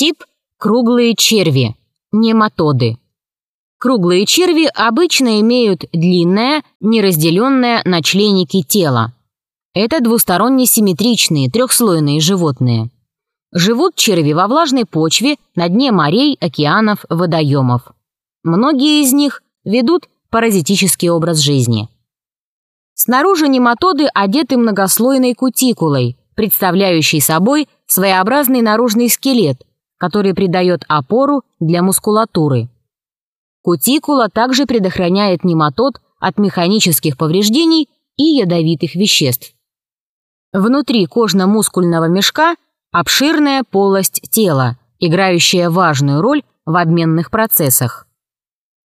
Тип – круглые черви, нематоды. Круглые черви обычно имеют длинное, неразделенное на членики тело. Это двусторонне симметричные, трехслойные животные. Живут черви во влажной почве, на дне морей, океанов, водоемов. Многие из них ведут паразитический образ жизни. Снаружи нематоды одеты многослойной кутикулой, представляющей собой своеобразный наружный скелет, который придает опору для мускулатуры. Кутикула также предохраняет нематод от механических повреждений и ядовитых веществ. Внутри кожно-мускульного мешка обширная полость тела, играющая важную роль в обменных процессах.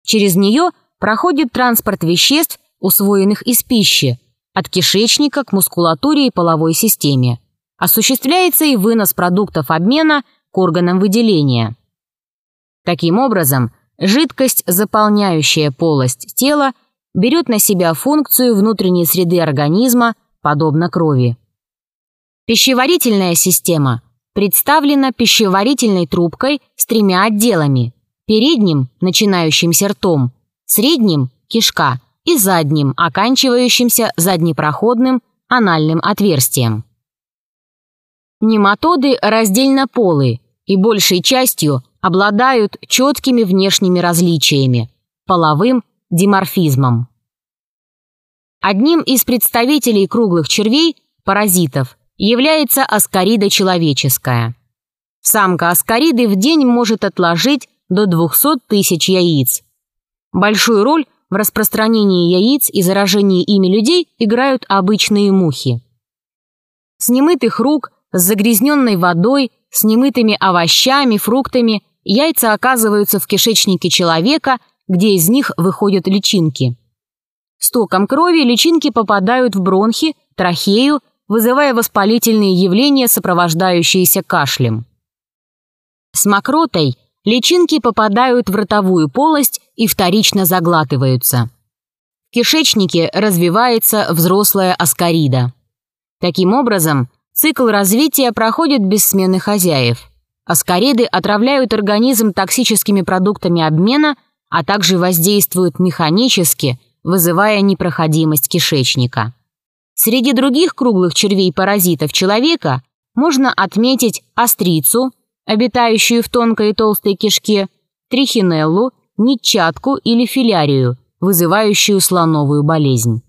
Через нее проходит транспорт веществ, усвоенных из пищи, от кишечника к мускулатуре и половой системе. Осуществляется и вынос продуктов обмена к органам выделения. Таким образом, жидкость, заполняющая полость тела, берет на себя функцию внутренней среды организма, подобно крови. Пищеварительная система представлена пищеварительной трубкой с тремя отделами – передним, начинающимся ртом, средним – кишка и задним, оканчивающимся заднепроходным анальным отверстием. Нематоды раздельно полы и большей частью обладают четкими внешними различиями – половым диморфизмом. Одним из представителей круглых червей, паразитов – является аскарида человеческая. Самка аскариды в день может отложить до 200 тысяч яиц. Большую роль в распространении яиц и заражении ими людей играют обычные мухи. С немытых рук, с загрязненной водой, с немытыми овощами, фруктами яйца оказываются в кишечнике человека, где из них выходят личинки. Стоком крови личинки попадают в бронхи, трахею вызывая воспалительные явления, сопровождающиеся кашлем. С мокротой личинки попадают в ротовую полость и вторично заглатываются. В кишечнике развивается взрослая аскарида. Таким образом, цикл развития проходит без смены хозяев. Аскариды отравляют организм токсическими продуктами обмена, а также воздействуют механически, вызывая непроходимость кишечника. Среди других круглых червей-паразитов человека можно отметить острицу, обитающую в тонкой и толстой кишке, трихинеллу, нитчатку или филярию, вызывающую слоновую болезнь.